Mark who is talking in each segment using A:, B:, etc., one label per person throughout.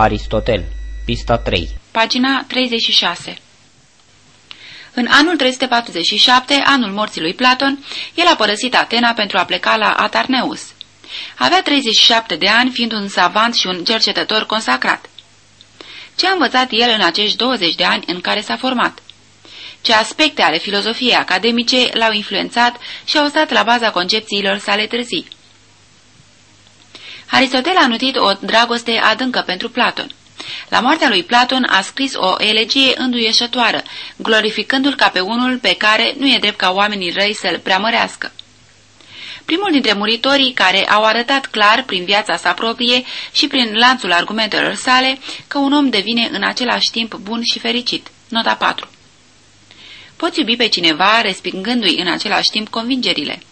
A: Aristotel, pista 3
B: Pagina 36 În anul 347, anul morții lui Platon, el a părăsit Atena pentru a pleca la Atarneus. Avea 37 de ani, fiind un savant și un cercetător consacrat. Ce a învățat el în acești 20 de ani în care s-a format? Ce aspecte ale filozofiei academice l-au influențat și au stat la baza concepțiilor sale târzii? Aristotel a nutit o dragoste adâncă pentru Platon. La moartea lui Platon a scris o elegie înduieșătoară, glorificându-l ca pe unul pe care nu e drept ca oamenii răi să-l preamărească. Primul dintre muritorii care au arătat clar prin viața sa proprie și prin lanțul argumentelor sale că un om devine în același timp bun și fericit. Nota 4 Poți iubi pe cineva respingându-i în același timp convingerile.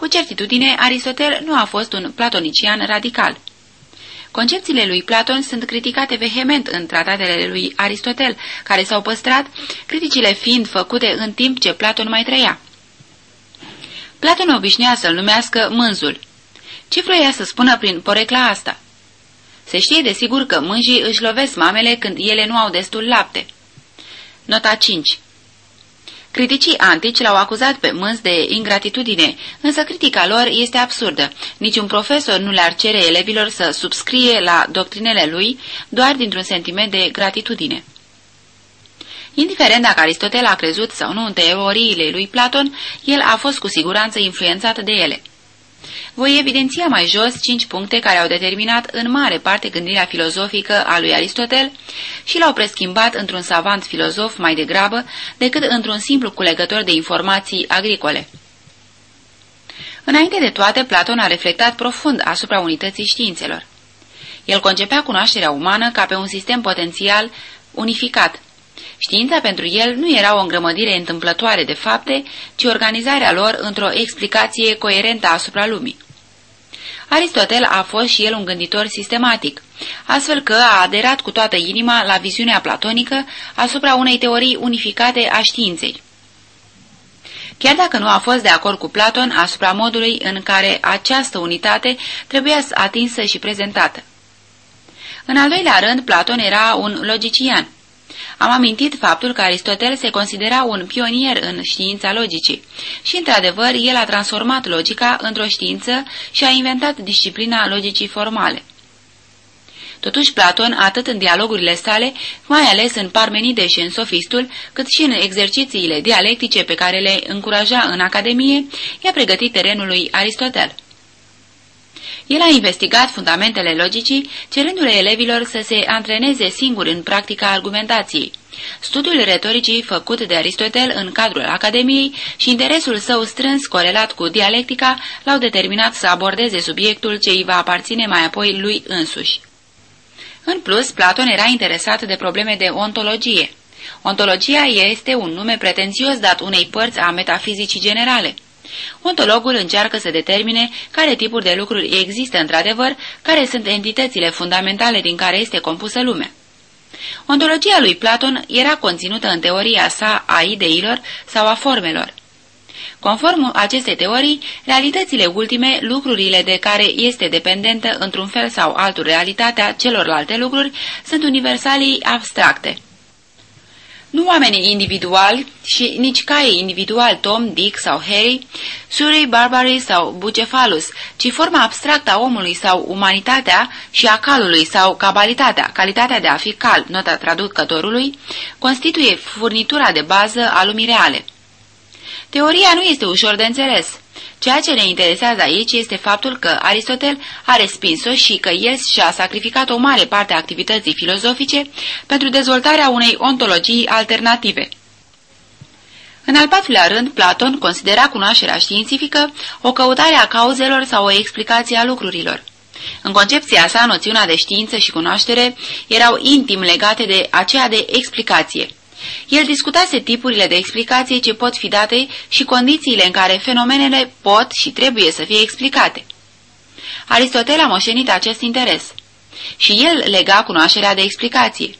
B: Cu certitudine, Aristotel nu a fost un platonician radical. Concepțiile lui Platon sunt criticate vehement în tratatele lui Aristotel, care s-au păstrat, criticile fiind făcute în timp ce Platon mai trăia. Platon obișnuia să-l numească mânzul. Ce vroia să spună prin porecla asta? Se știe de sigur că mânjii își lovesc mamele când ele nu au destul lapte. Nota 5 Criticii antici l-au acuzat pe mâns de ingratitudine, însă critica lor este absurdă. Niciun profesor nu le-ar cere elevilor să subscrie la doctrinele lui doar dintr-un sentiment de gratitudine. Indiferent dacă Aristotel a crezut sau nu în teoriile lui Platon, el a fost cu siguranță influențat de ele. Voi evidenția mai jos cinci puncte care au determinat în mare parte gândirea filozofică a lui Aristotel și l-au preschimbat într-un savant filozof mai degrabă decât într-un simplu culegător de informații agricole. Înainte de toate, Platon a reflectat profund asupra unității științelor. El concepea cunoașterea umană ca pe un sistem potențial unificat. Știința pentru el nu era o îngrămădire întâmplătoare de fapte, ci organizarea lor într-o explicație coerentă asupra lumii. Aristotel a fost și el un gânditor sistematic, astfel că a aderat cu toată inima la viziunea platonică asupra unei teorii unificate a științei. Chiar dacă nu a fost de acord cu Platon asupra modului în care această unitate trebuia atinsă și prezentată. În al doilea rând, Platon era un logician. Am amintit faptul că Aristotel se considera un pionier în știința logicii și, într-adevăr, el a transformat logica într-o știință și a inventat disciplina logicii formale. Totuși, Platon, atât în dialogurile sale, mai ales în Parmenide și în Sofistul, cât și în exercițiile dialectice pe care le încuraja în Academie, i-a pregătit terenul lui Aristotel. El a investigat fundamentele logicii, cerându-le elevilor să se antreneze singuri în practica argumentației. Studiul retoricii făcut de Aristotel în cadrul Academiei și interesul său strâns corelat cu dialectica l-au determinat să abordeze subiectul ce îi va aparține mai apoi lui însuși. În plus, Platon era interesat de probleme de ontologie. Ontologia este un nume pretențios dat unei părți a metafizicii generale. Ontologul încearcă să determine care tipuri de lucruri există într-adevăr, care sunt entitățile fundamentale din care este compusă lumea. Ontologia lui Platon era conținută în teoria sa a ideilor sau a formelor. Conform acestei teorii, realitățile ultime, lucrurile de care este dependentă într-un fel sau altul realitatea celorlalte lucruri, sunt universalii abstracte. Nu oamenii individuali și nici caii individual Tom, Dick sau Harry, Surrey, Barbary sau Bucephalus, ci forma abstractă a omului sau umanitatea și a calului sau cabalitatea, calitatea de a fi cal, nota traducătorului, constituie furnitura de bază a lumii reale. Teoria nu este ușor de înțeles. Ceea ce ne interesează aici este faptul că Aristotel a respins-o și că el și-a sacrificat o mare parte a activității filozofice pentru dezvoltarea unei ontologii alternative. În al patrulea rând, Platon considera cunoașterea științifică o căutare a cauzelor sau o explicație a lucrurilor. În concepția sa, noțiunea de știință și cunoaștere erau intim legate de aceea de explicație. El discutase tipurile de explicație ce pot fi date și condițiile în care fenomenele pot și trebuie să fie explicate. Aristotel a moștenit acest interes și el lega cunoașterea de explicație.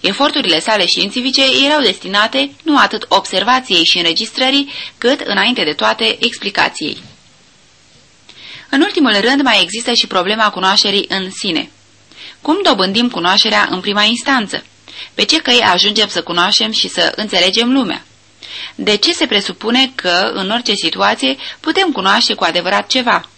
B: Eforturile sale științifice erau destinate nu atât observației și înregistrării, cât, înainte de toate, explicației. În ultimul rând, mai există și problema cunoașterii în sine. Cum dobândim cunoașterea în prima instanță? Pe ce căi ajungem să cunoaștem și să înțelegem lumea? De ce se presupune că, în orice situație, putem cunoaște cu adevărat ceva?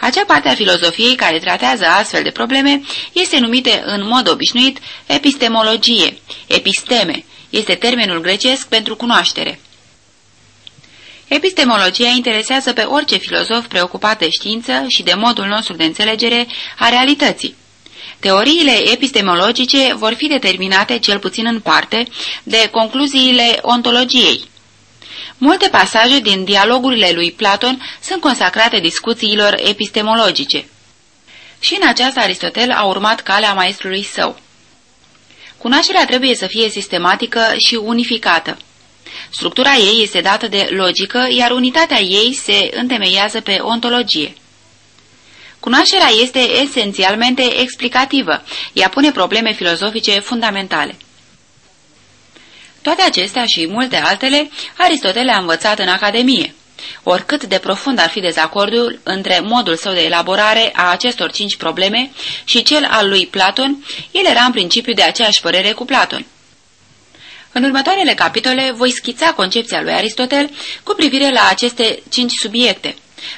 B: Acea parte a filozofiei care tratează astfel de probleme este numită în mod obișnuit epistemologie, episteme, este termenul grecesc pentru cunoaștere. Epistemologia interesează pe orice filozof preocupat de știință și de modul nostru de înțelegere a realității. Teoriile epistemologice vor fi determinate, cel puțin în parte, de concluziile ontologiei. Multe pasaje din dialogurile lui Platon sunt consacrate discuțiilor epistemologice. Și în aceasta Aristotel a urmat calea maestrului său. Cunoașterea trebuie să fie sistematică și unificată. Structura ei este dată de logică, iar unitatea ei se întemeiază pe ontologie. Cunoașterea este esențialmente explicativă. Ea pune probleme filozofice fundamentale. Toate acestea și multe altele, Aristotel le-a învățat în Academie. Oricât de profund ar fi dezacordul între modul său de elaborare a acestor cinci probleme și cel al lui Platon, el era în principiu de aceeași părere cu Platon. În următoarele capitole voi schița concepția lui Aristotel cu privire la aceste cinci subiecte.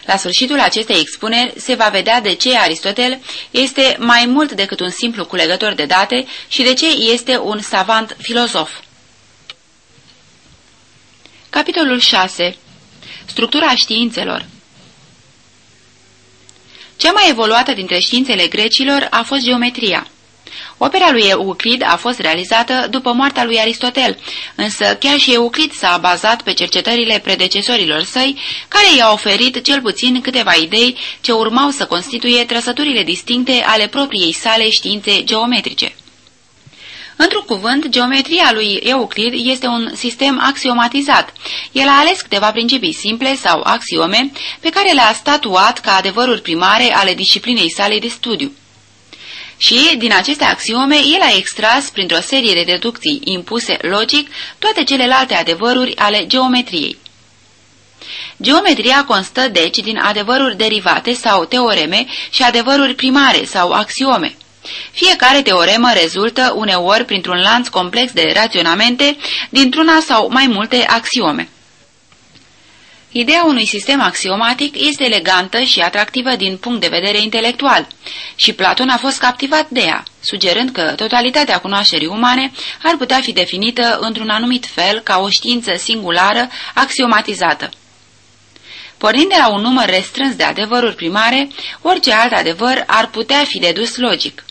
B: La sfârșitul acestei expuneri se va vedea de ce Aristotel este mai mult decât un simplu culegător de date și de ce este un savant filozof. Capitolul 6. Structura științelor Cea mai evoluată dintre științele grecilor a fost geometria. Opera lui Euclid a fost realizată după moartea lui Aristotel, însă chiar și Euclid s-a bazat pe cercetările predecesorilor săi, care i-au oferit cel puțin câteva idei ce urmau să constituie trăsăturile distincte ale propriei sale științe geometrice. Într-un cuvânt, geometria lui Euclid este un sistem axiomatizat. El a ales câteva principii simple sau axiome pe care le-a statuat ca adevăruri primare ale disciplinei sale de studiu. Și, din aceste axiome, el a extras, printr-o serie de deducții impuse logic, toate celelalte adevăruri ale geometriei. Geometria constă, deci, din adevăruri derivate sau teoreme și adevăruri primare sau axiome. Fiecare teoremă rezultă uneori printr-un lanț complex de raționamente dintr-una sau mai multe axiome. Ideea unui sistem axiomatic este elegantă și atractivă din punct de vedere intelectual și Platon a fost captivat de ea, sugerând că totalitatea cunoașterii umane ar putea fi definită într-un anumit fel ca o știință singulară axiomatizată. Pornind de la un număr restrâns de adevăruri primare, orice alt adevăr ar putea fi dedus logic.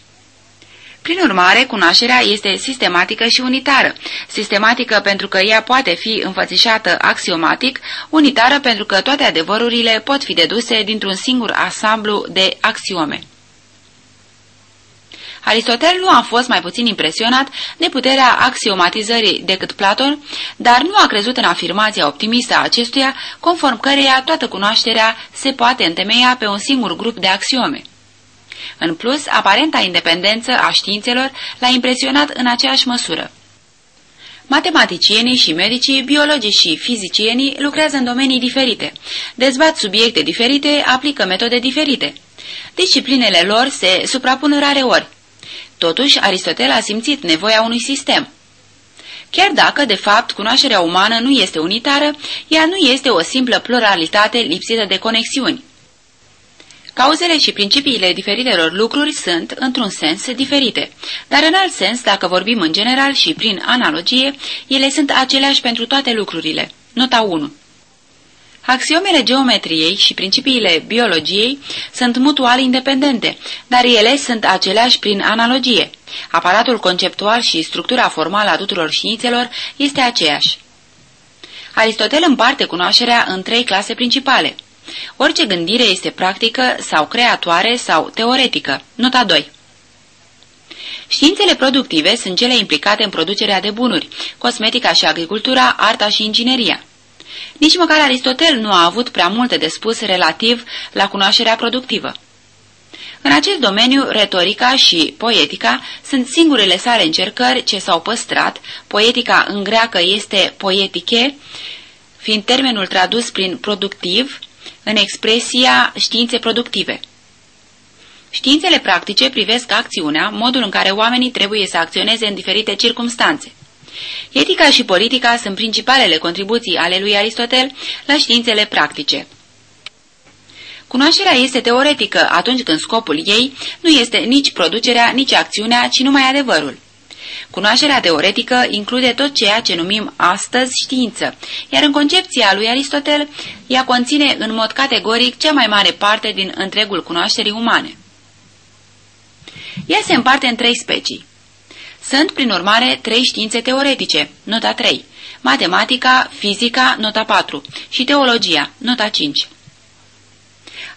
B: Prin urmare, cunoașterea este sistematică și unitară. Sistematică pentru că ea poate fi înfățișată axiomatic, unitară pentru că toate adevărurile pot fi deduse dintr-un singur asamblu de axiome. Aristotel nu a fost mai puțin impresionat de puterea axiomatizării decât Platon, dar nu a crezut în afirmația optimistă a acestuia, conform căreia toată cunoașterea se poate întemeia pe un singur grup de axiome. În plus, aparenta independență a științelor l-a impresionat în aceeași măsură. Matematicienii și medicii, biologii și fizicienii lucrează în domenii diferite, dezbat subiecte diferite, aplică metode diferite. Disciplinele lor se suprapun rare ori. Totuși, Aristotel a simțit nevoia unui sistem. Chiar dacă, de fapt, cunoașterea umană nu este unitară, ea nu este o simplă pluralitate lipsită de conexiuni. Cauzele și principiile diferitelor lucruri sunt, într-un sens, diferite, dar în alt sens, dacă vorbim în general și prin analogie, ele sunt aceleași pentru toate lucrurile. Nota 1 Axiomele geometriei și principiile biologiei sunt mutual independente, dar ele sunt aceleași prin analogie. Aparatul conceptual și structura formală a tuturor științelor este aceeași. Aristotel împarte cunoașterea în trei clase principale – Orice gândire este practică sau creatoare sau teoretică. Nota 2 Științele productive sunt cele implicate în producerea de bunuri, cosmetica și agricultura, arta și ingineria. Nici măcar Aristotel nu a avut prea multe de spus relativ la cunoașterea productivă. În acest domeniu, retorica și poetica sunt singurele sale încercări ce s-au păstrat, poetica în greacă este poetiche, fiind termenul tradus prin productiv, în expresia științe productive. Științele practice privesc acțiunea, modul în care oamenii trebuie să acționeze în diferite circumstanțe. Etica și politica sunt principalele contribuții ale lui Aristotel la științele practice. Cunoașterea este teoretică atunci când scopul ei nu este nici producerea, nici acțiunea, ci numai adevărul. Cunoașterea teoretică include tot ceea ce numim astăzi știință, iar în concepția lui Aristotel, ea conține în mod categoric cea mai mare parte din întregul cunoașterii umane. Ea se împarte în trei specii. Sunt, prin urmare, trei științe teoretice, nota 3, matematica, fizica, nota 4 și teologia, nota 5.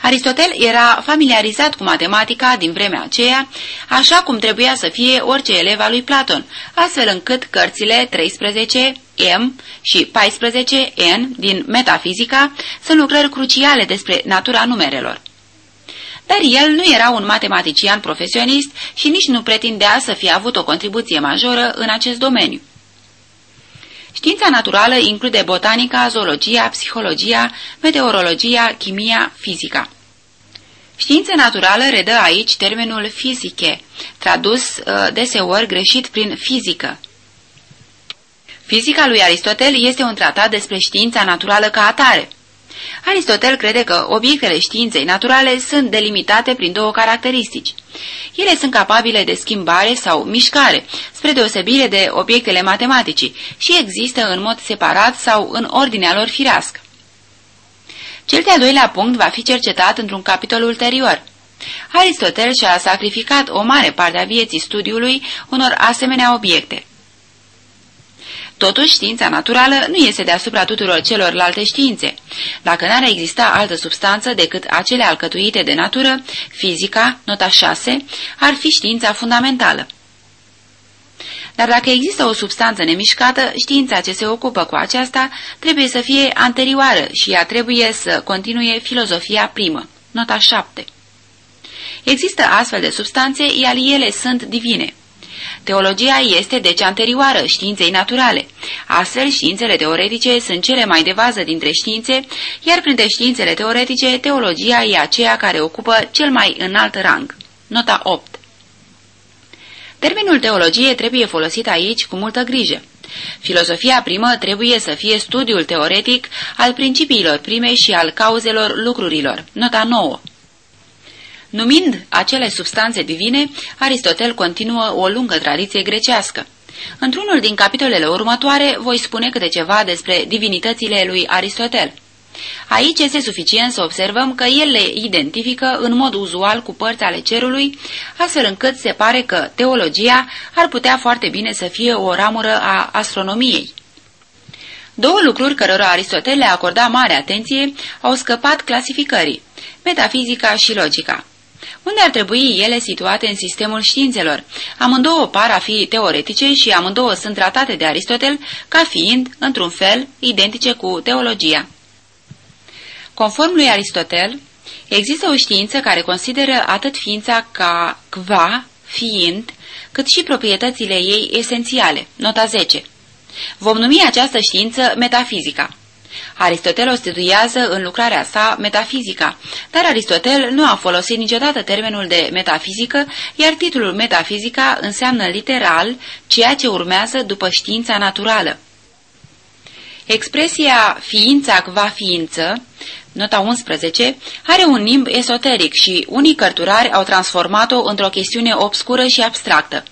B: Aristotel era familiarizat cu matematica din vremea aceea, așa cum trebuia să fie orice elev al lui Platon, astfel încât cărțile 13 M și 14 N din Metafizica sunt lucrări cruciale despre natura numerelor. Dar el nu era un matematician profesionist și nici nu pretindea să fie avut o contribuție majoră în acest domeniu. Știința naturală include botanica, zoologia, psihologia, meteorologia, chimia, fizica. Știința naturală redă aici termenul fizice, tradus uh, deseori greșit prin fizică. Fizica lui Aristotel este un tratat despre știința naturală ca atare. Aristotel crede că obiectele științei naturale sunt delimitate prin două caracteristici. Ele sunt capabile de schimbare sau mișcare, spre deosebire de obiectele matematicii, și există în mod separat sau în ordinea lor firească. Cel de-al doilea punct va fi cercetat într-un capitol ulterior. Aristotel și-a sacrificat o mare parte a vieții studiului unor asemenea obiecte. Totuși, știința naturală nu este deasupra tuturor celorlalte științe. Dacă n-ar exista altă substanță decât acele alcătuite de natură, fizica, nota 6, ar fi știința fundamentală. Dar dacă există o substanță nemișcată, știința ce se ocupă cu aceasta trebuie să fie anterioară și ea trebuie să continue filozofia primă. Nota 7 Există astfel de substanțe, iar ele sunt divine. Teologia este deci anterioară științei naturale. Astfel, științele teoretice sunt cele mai de vază dintre științe, iar printre științele teoretice, teologia e aceea care ocupă cel mai înalt rang. Nota 8 Termenul teologie trebuie folosit aici cu multă grijă. Filosofia primă trebuie să fie studiul teoretic al principiilor prime și al cauzelor lucrurilor. Nota 9 Numind acele substanțe divine, Aristotel continuă o lungă tradiție grecească. Într-unul din capitolele următoare voi spune câte ceva despre divinitățile lui Aristotel. Aici este suficient să observăm că el le identifică în mod uzual cu părți ale cerului, astfel încât se pare că teologia ar putea foarte bine să fie o ramură a astronomiei. Două lucruri cărora Aristotel le acorda mare atenție au scăpat clasificării, metafizica și logica. Unde ar trebui ele situate în sistemul științelor? Amândouă par a fi teoretice și amândouă sunt tratate de Aristotel ca fiind, într-un fel, identice cu teologia. Conform lui Aristotel, există o știință care consideră atât ființa ca qua, fiind, cât și proprietățile ei esențiale. Nota 10. Vom numi această știință metafizica. Aristotel o studiază în lucrarea sa metafizica, dar Aristotel nu a folosit niciodată termenul de metafizică, iar titlul metafizica înseamnă literal ceea ce urmează după știința naturală. Expresia ființa qua ființă nota 11, are un limb esoteric și unii cărturari au transformat-o într-o chestiune obscură și abstractă.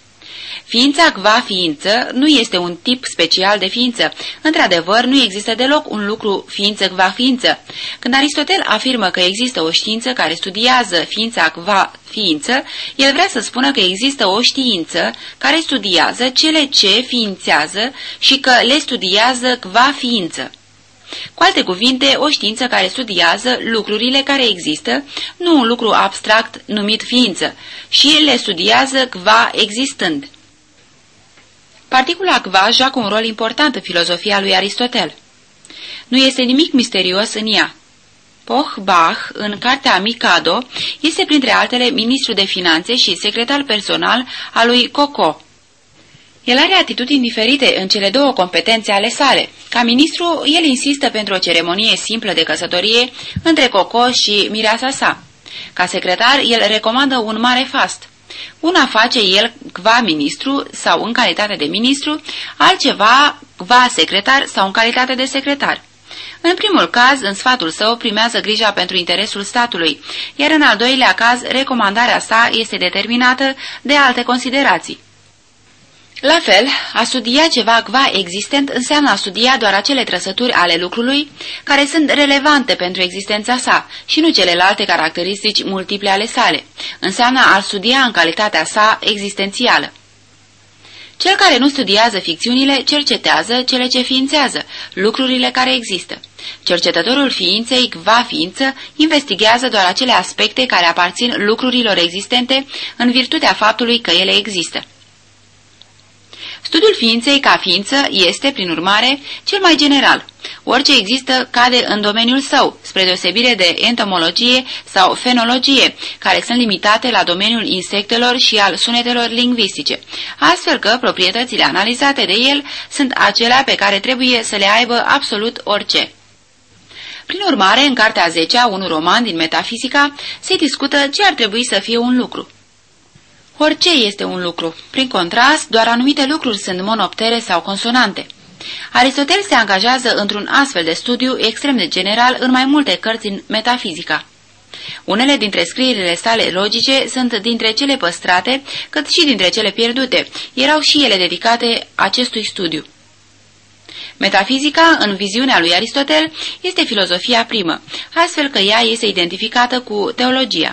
B: Ființa qua ființă nu este un tip special de ființă. Într-adevăr, nu există deloc un lucru ființă qua ființă. Când Aristotel afirmă că există o știință care studiază ființa qua ființă, el vrea să spună că există o știință care studiază cele ce ființează și că le studiază qua ființă. Cu alte cuvinte, o știință care studiază lucrurile care există, nu un lucru abstract numit ființă, și le studiază qua existând. Particula qua joacă un rol important în filozofia lui Aristotel. Nu este nimic misterios în ea. Poch-Bach, în cartea Mikado, este printre altele ministru de finanțe și secretar personal al lui Coco, el are atitudini diferite în cele două competențe ale sale. Ca ministru, el insistă pentru o ceremonie simplă de căsătorie între Coco și mireasa sa. Ca secretar, el recomandă un mare fast. Una face el qua ministru sau în calitate de ministru, altceva qua secretar sau în calitate de secretar. În primul caz, în sfatul său, primează grija pentru interesul statului, iar în al doilea caz, recomandarea sa este determinată de alte considerații. La fel, a studia ceva cva existent înseamnă a studia doar acele trăsături ale lucrului care sunt relevante pentru existența sa și nu celelalte caracteristici multiple ale sale. Înseamnă a studia în calitatea sa existențială. Cel care nu studiază ficțiunile cercetează cele ce ființează, lucrurile care există. Cercetătorul ființei, va ființă, investigează doar acele aspecte care aparțin lucrurilor existente în virtutea faptului că ele există. Studiul ființei ca ființă este, prin urmare, cel mai general. Orice există cade în domeniul său, spre deosebire de entomologie sau fenologie, care sunt limitate la domeniul insectelor și al sunetelor lingvistice, astfel că proprietățile analizate de el sunt acelea pe care trebuie să le aibă absolut orice. Prin urmare, în Cartea 10 un roman din Metafizica, se discută ce ar trebui să fie un lucru. Orice este un lucru. Prin contrast, doar anumite lucruri sunt monoptere sau consonante. Aristotel se angajează într-un astfel de studiu extrem de general în mai multe cărți în metafizica. Unele dintre scrierile sale logice sunt dintre cele păstrate, cât și dintre cele pierdute. Erau și ele dedicate acestui studiu. Metafizica, în viziunea lui Aristotel, este filozofia primă, astfel că ea este identificată cu teologia.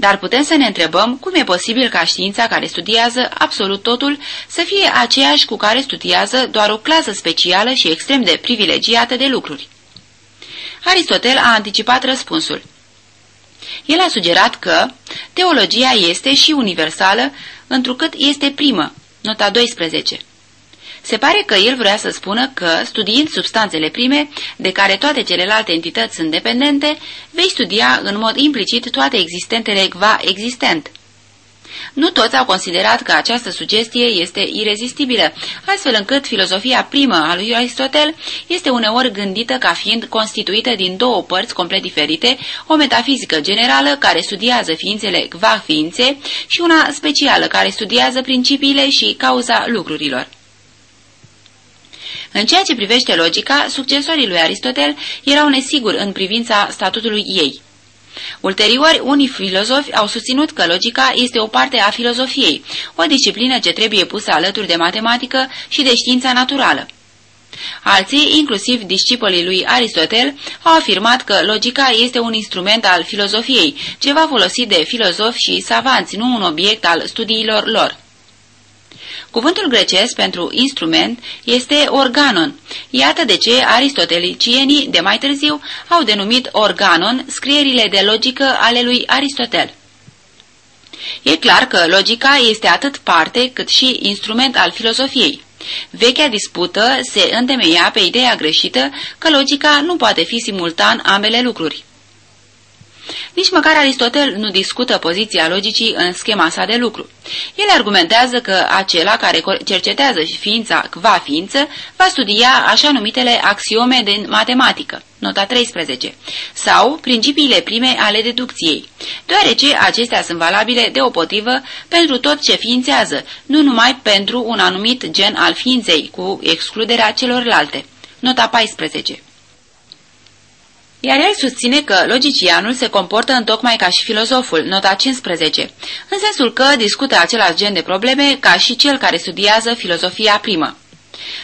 B: Dar putem să ne întrebăm cum e posibil ca știința care studiază absolut totul să fie aceeași cu care studiază doar o clasă specială și extrem de privilegiată de lucruri. Aristotel a anticipat răspunsul. El a sugerat că teologia este și universală, întrucât este primă, nota 12. Se pare că el vrea să spună că, studiind substanțele prime, de care toate celelalte entități sunt dependente, vei studia în mod implicit toate existentele gva existent. Nu toți au considerat că această sugestie este irezistibilă, astfel încât filozofia primă a lui Aristotel este uneori gândită ca fiind constituită din două părți complet diferite, o metafizică generală care studiază ființele gva ființe și una specială care studiază principiile și cauza lucrurilor. În ceea ce privește logica, succesorii lui Aristotel erau nesiguri în privința statutului ei. Ulterior, unii filozofi au susținut că logica este o parte a filozofiei, o disciplină ce trebuie pusă alături de matematică și de știința naturală. Alții, inclusiv discipolii lui Aristotel, au afirmat că logica este un instrument al filozofiei, ceva folosit de filozofi și savanți, nu un obiect al studiilor lor. Cuvântul grecesc pentru instrument este organon. Iată de ce aristotelicienii de mai târziu au denumit organon scrierile de logică ale lui Aristotel. E clar că logica este atât parte cât și instrument al filozofiei. Vechea dispută se întemeia pe ideea greșită că logica nu poate fi simultan ambele lucruri. Nici măcar Aristotel nu discută poziția logicii în schema sa de lucru. El argumentează că acela care cercetează ființa va ființă va studia așa numitele axiome din matematică, nota 13, sau principiile prime ale deducției, deoarece acestea sunt valabile deopotrivă pentru tot ce ființează, nu numai pentru un anumit gen al ființei, cu excluderea celorlalte. Nota 14 iar el susține că logicianul se comportă întocmai ca și filozoful, nota 15, în sensul că discută același gen de probleme ca și cel care studiază filozofia primă.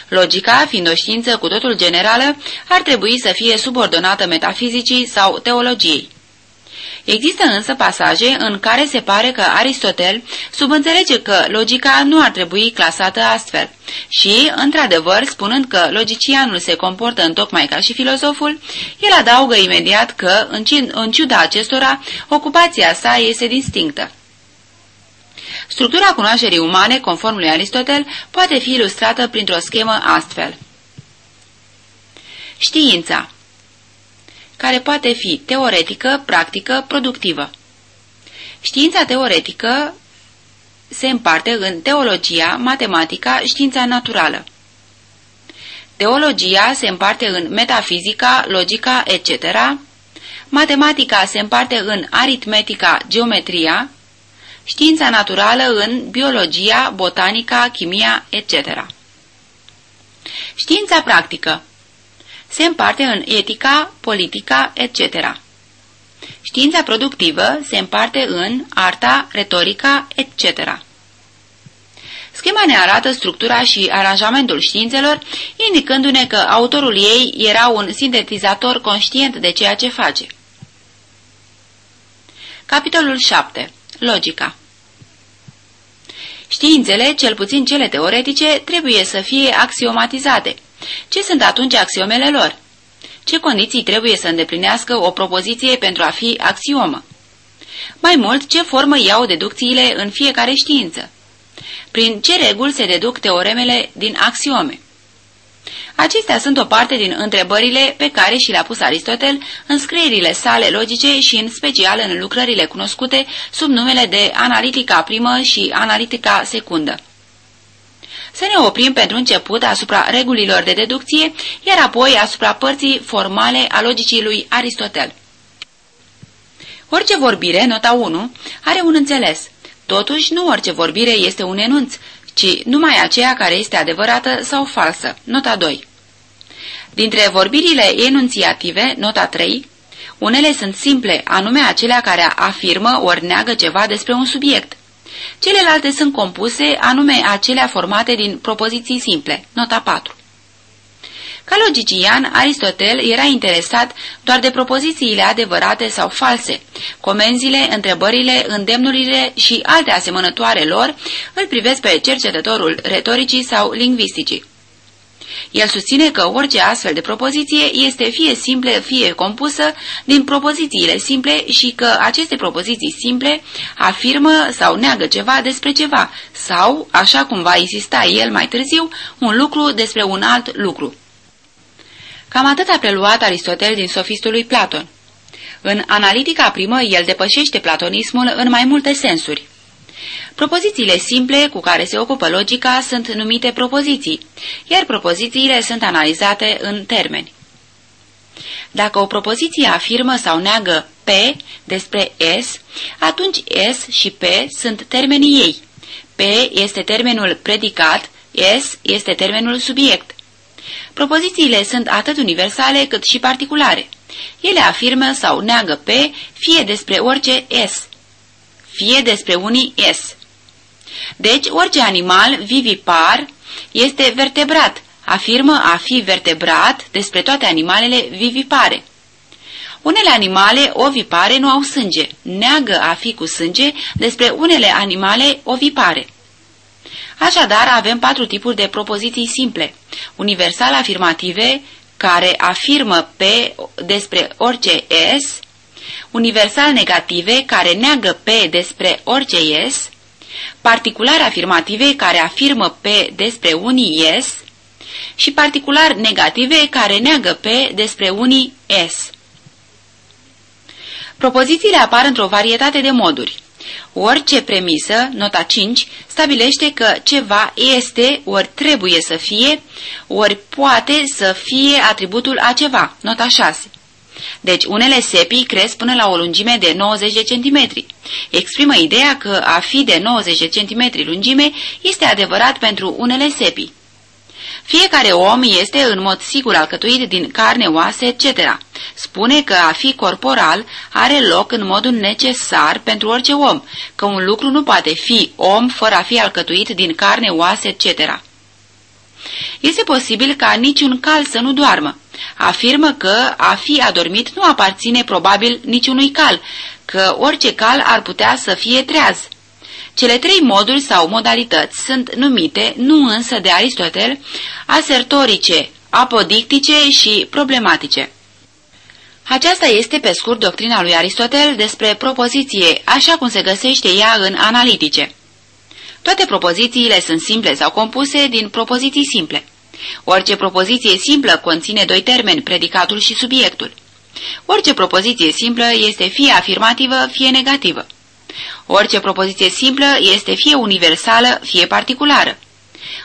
B: Logica, fiind o știință cu totul generală, ar trebui să fie subordonată metafizicii sau teologiei. Există însă pasaje în care se pare că Aristotel subînțelege că logica nu ar trebui clasată astfel și, într-adevăr, spunând că logicianul se comportă întocmai ca și filozoful, el adaugă imediat că, în ciuda acestora, ocupația sa este distinctă. Structura cunoașterii umane, conform lui Aristotel, poate fi ilustrată printr-o schemă astfel. Știința care poate fi teoretică, practică, productivă. Știința teoretică se împarte în teologia, matematica, știința naturală. Teologia se împarte în metafizica, logica, etc., matematica se împarte în aritmetica, geometria, știința naturală în biologia, botanica, chimia, etc. Știința practică se împarte în etica, politica, etc. Știința productivă se împarte în arta, retorica, etc. Schema ne arată structura și aranjamentul științelor, indicându-ne că autorul ei era un sintetizator conștient de ceea ce face. Capitolul 7. Logica Științele, cel puțin cele teoretice, trebuie să fie axiomatizate. Ce sunt atunci axiomele lor? Ce condiții trebuie să îndeplinească o propoziție pentru a fi axiomă? Mai mult, ce formă iau deducțiile în fiecare știință? Prin ce reguli se deduc teoremele din axiome? Acestea sunt o parte din întrebările pe care și le-a pus Aristotel în scrierile sale logice și în special în lucrările cunoscute sub numele de analitica primă și analitica secundă. Să ne oprim pentru început asupra regulilor de deducție, iar apoi asupra părții formale a logicii lui Aristotel. Orice vorbire, nota 1, are un înțeles. Totuși, nu orice vorbire este un enunț, ci numai aceea care este adevărată sau falsă. Nota 2. Dintre vorbirile enunțiative, nota 3, unele sunt simple, anume acelea care afirmă ori neagă ceva despre un subiect. Celelalte sunt compuse, anume acelea formate din propoziții simple. Nota 4. Ca logician, Aristotel era interesat doar de propozițiile adevărate sau false. Comenzile, întrebările, îndemnurile și alte asemănătoare lor îl privesc pe cercetătorul retoricii sau lingvisticii. El susține că orice astfel de propoziție este fie simplă, fie compusă din propozițiile simple și că aceste propoziții simple afirmă sau neagă ceva despre ceva sau, așa cum va insista el mai târziu, un lucru despre un alt lucru. Cam atât a preluat Aristotel din sofistul lui Platon. În analitica primă, el depășește platonismul în mai multe sensuri. Propozițiile simple cu care se ocupă logica sunt numite propoziții, iar propozițiile sunt analizate în termeni. Dacă o propoziție afirmă sau neagă P despre S, atunci S și P sunt termenii ei. P este termenul predicat, S este termenul subiect. Propozițiile sunt atât universale cât și particulare. Ele afirmă sau neagă P fie despre orice S, fie despre unii S. Deci, orice animal vivipar este vertebrat, afirmă a fi vertebrat despre toate animalele vivipare. Unele animale ovipare nu au sânge, neagă a fi cu sânge despre unele animale ovipare. Așadar, avem patru tipuri de propoziții simple. Universal afirmative, care afirmă pe despre orice S, universal negative, care neagă pe despre orice S, particular afirmative, care afirmă pe despre unii S, și particular negative, care neagă pe despre unii S. Propozițiile apar într-o varietate de moduri. Orice premisă, nota 5, stabilește că ceva este, ori trebuie să fie, ori poate să fie atributul a ceva, nota 6. Deci unele sepii cresc până la o lungime de 90 de centimetri. Exprimă ideea că a fi de 90 de centimetri lungime este adevărat pentru unele sepii. Fiecare om este în mod sigur alcătuit din carne, oase, etc. Spune că a fi corporal are loc în modul necesar pentru orice om, că un lucru nu poate fi om fără a fi alcătuit din carne, oase, etc. Este posibil ca niciun cal să nu doarmă. Afirmă că a fi adormit nu aparține probabil niciunui cal, că orice cal ar putea să fie treaz. Cele trei moduri sau modalități sunt numite, nu însă de Aristotel, asertorice, apodictice și problematice. Aceasta este pe scurt doctrina lui Aristotel despre propoziție, așa cum se găsește ea în analitice. Toate propozițiile sunt simple sau compuse din propoziții simple. Orice propoziție simplă conține doi termeni, predicatul și subiectul. Orice propoziție simplă este fie afirmativă, fie negativă. Orice propoziție simplă este fie universală, fie particulară.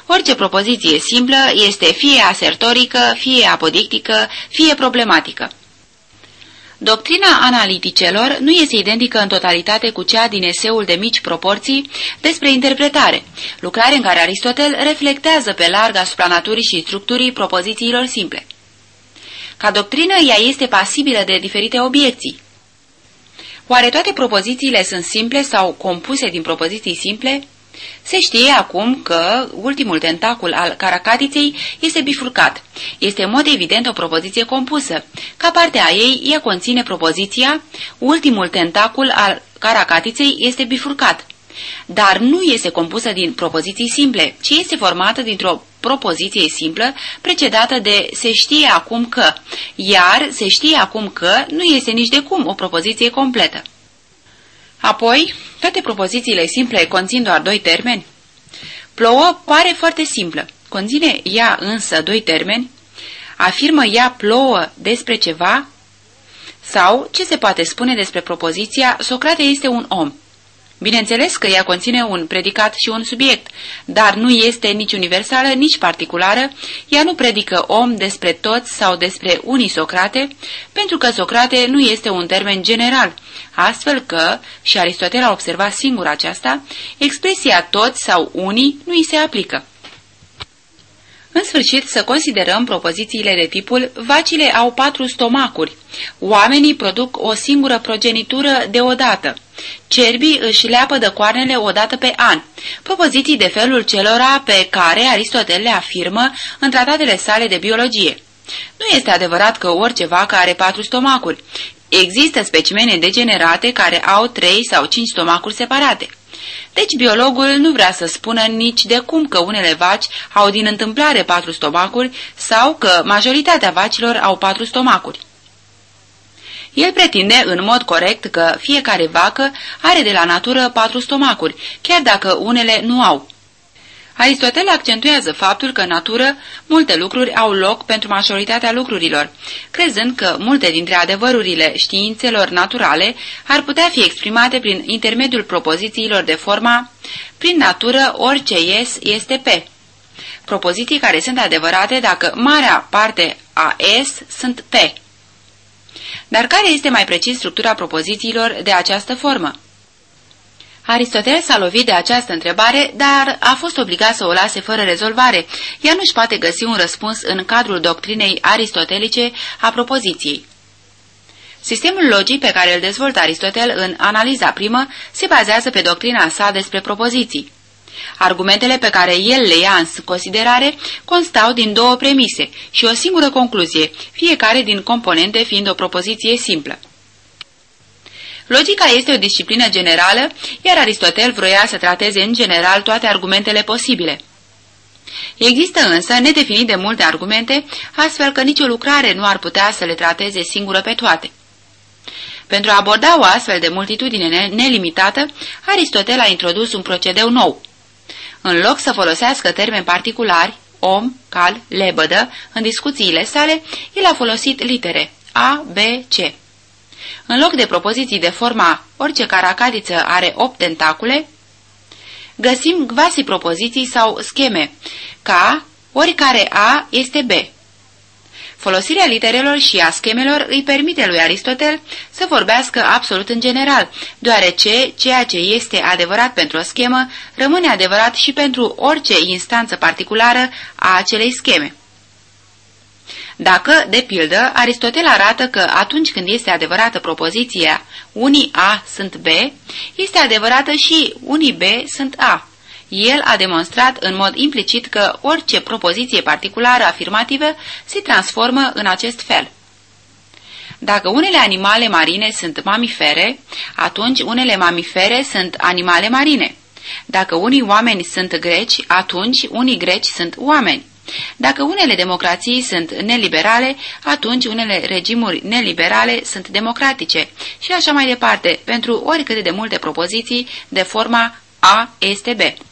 B: Orice propoziție simplă este fie asertorică, fie apodictică, fie problematică. Doctrina analiticelor nu este identică în totalitate cu cea din eseul de mici proporții despre interpretare, lucrare în care Aristotel reflectează pe larg asupra naturii și structurii propozițiilor simple. Ca doctrină, ea este pasibilă de diferite obiecții. Oare toate propozițiile sunt simple sau compuse din propoziții simple? Se știe acum că ultimul tentacul al caracatiței este bifurcat. Este în mod evident o propoziție compusă. Ca parte a ei, ea conține propoziția, ultimul tentacul al caracatiței este bifurcat. Dar nu este compusă din propoziții simple, ci este formată dintr-o propoziție simplă precedată de se știe acum că, iar se știe acum că nu este nici de cum o propoziție completă. Apoi, toate propozițiile simple conțin doar doi termeni. Plouă pare foarte simplă. Conține ea însă doi termeni? Afirmă ea plouă despre ceva? Sau ce se poate spune despre propoziția Socrate este un om? Bineînțeles că ea conține un predicat și un subiect, dar nu este nici universală, nici particulară, ea nu predică om despre toți sau despre unii Socrate, pentru că Socrate nu este un termen general, astfel că, și Aristotel a observat singur aceasta, expresia toți sau unii nu îi se aplică. În sfârșit, să considerăm propozițiile de tipul vacile au patru stomacuri, oamenii produc o singură progenitură deodată, cerbii își leapă de coarnele odată pe an, propoziții de felul celora pe care Aristotel le afirmă în tratatele sale de biologie. Nu este adevărat că orice vacă are patru stomacuri. Există specimene degenerate care au trei sau cinci stomacuri separate. Deci biologul nu vrea să spună nici de cum că unele vaci au din întâmplare patru stomacuri sau că majoritatea vacilor au patru stomacuri. El pretinde în mod corect că fiecare vacă are de la natură patru stomacuri, chiar dacă unele nu au. Aristotel accentuează faptul că în natură multe lucruri au loc pentru majoritatea lucrurilor, crezând că multe dintre adevărurile științelor naturale ar putea fi exprimate prin intermediul propozițiilor de forma prin natură orice ies este pe. Propoziții care sunt adevărate dacă marea parte a S sunt pe. Dar care este mai precis structura propozițiilor de această formă? Aristotel s-a lovit de această întrebare, dar a fost obligat să o lase fără rezolvare. Ea nu-și poate găsi un răspuns în cadrul doctrinei aristotelice a propoziției. Sistemul logic pe care îl dezvoltă Aristotel în analiza primă se bazează pe doctrina sa despre propoziții. Argumentele pe care el le ia în considerare constau din două premise și o singură concluzie, fiecare din componente fiind o propoziție simplă. Logica este o disciplină generală, iar Aristotel vroia să trateze în general toate argumentele posibile. Există însă nedefinit de multe argumente, astfel că nicio lucrare nu ar putea să le trateze singură pe toate. Pentru a aborda o astfel de multitudine nelimitată, Aristotel a introdus un procedeu nou. În loc să folosească termeni particulari, om, cal, lebădă, în discuțiile sale, el a folosit litere A, B, C. În loc de propoziții de forma orice caracadiță are 8 tentacule, găsim gvasi propoziții sau scheme, ca oricare A este B. Folosirea literelor și a schemelor îi permite lui Aristotel să vorbească absolut în general, deoarece ceea ce este adevărat pentru o schemă rămâne adevărat și pentru orice instanță particulară a acelei scheme. Dacă, de pildă, Aristotel arată că atunci când este adevărată propoziția unii A sunt B, este adevărată și unii B sunt A. El a demonstrat în mod implicit că orice propoziție particulară afirmativă se transformă în acest fel. Dacă unele animale marine sunt mamifere, atunci unele mamifere sunt animale marine. Dacă unii oameni sunt greci, atunci unii greci sunt oameni. Dacă unele democrații sunt neliberale, atunci unele regimuri neliberale sunt democratice și așa mai departe, pentru oricât de multe propoziții de forma A este B.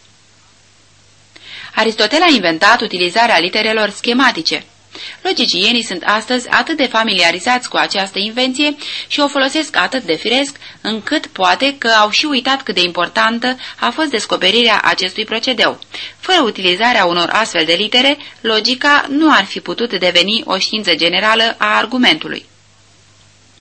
B: Aristotel a inventat utilizarea literelor schematice. Logicienii sunt astăzi atât de familiarizați cu această invenție și o folosesc atât de firesc, încât poate că au și uitat cât de importantă a fost descoperirea acestui procedeu. Fără utilizarea unor astfel de litere, logica nu ar fi putut deveni o știință generală a argumentului.